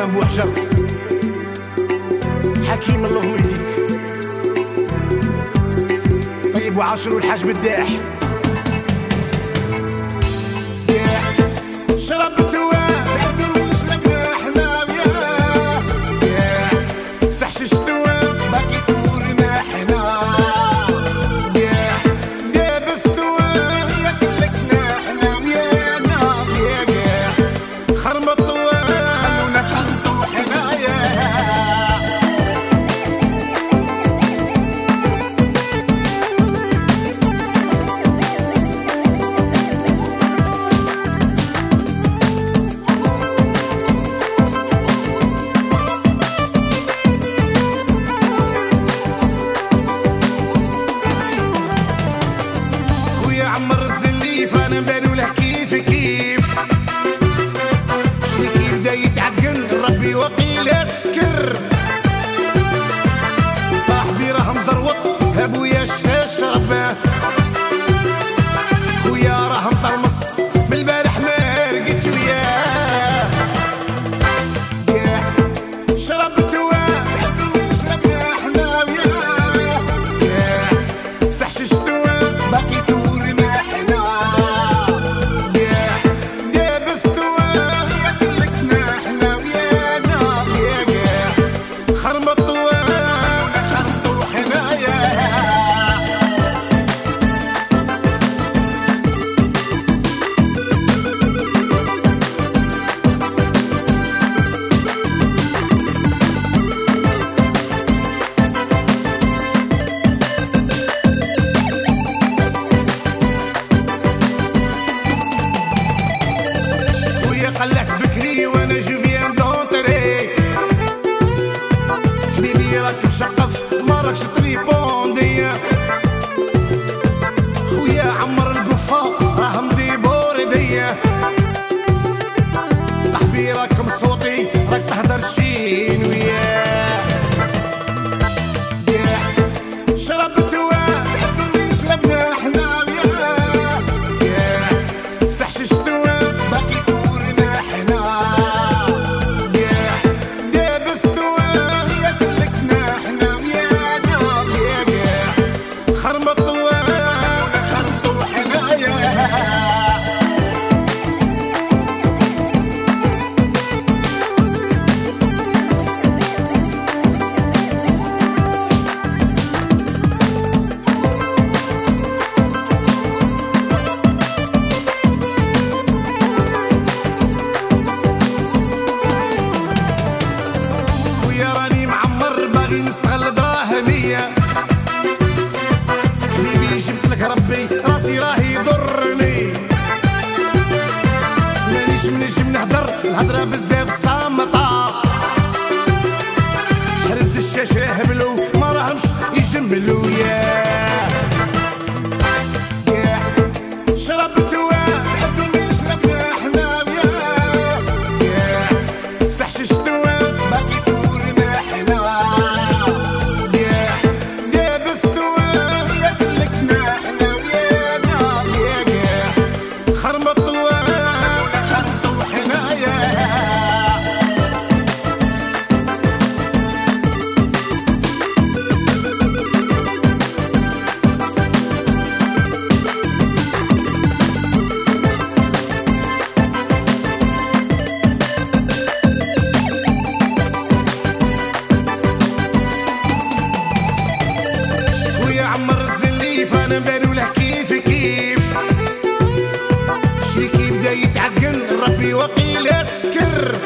كلمة وحجر حكيم الله يزيك طيب وعشر والحاج بالداح. شرب نجم نجم نهدر الهضره بزاف صامطه حرز الشاشة هبلو بنولح كيف كيف. شي كيف دا يتعجن ربي وقيل اسكر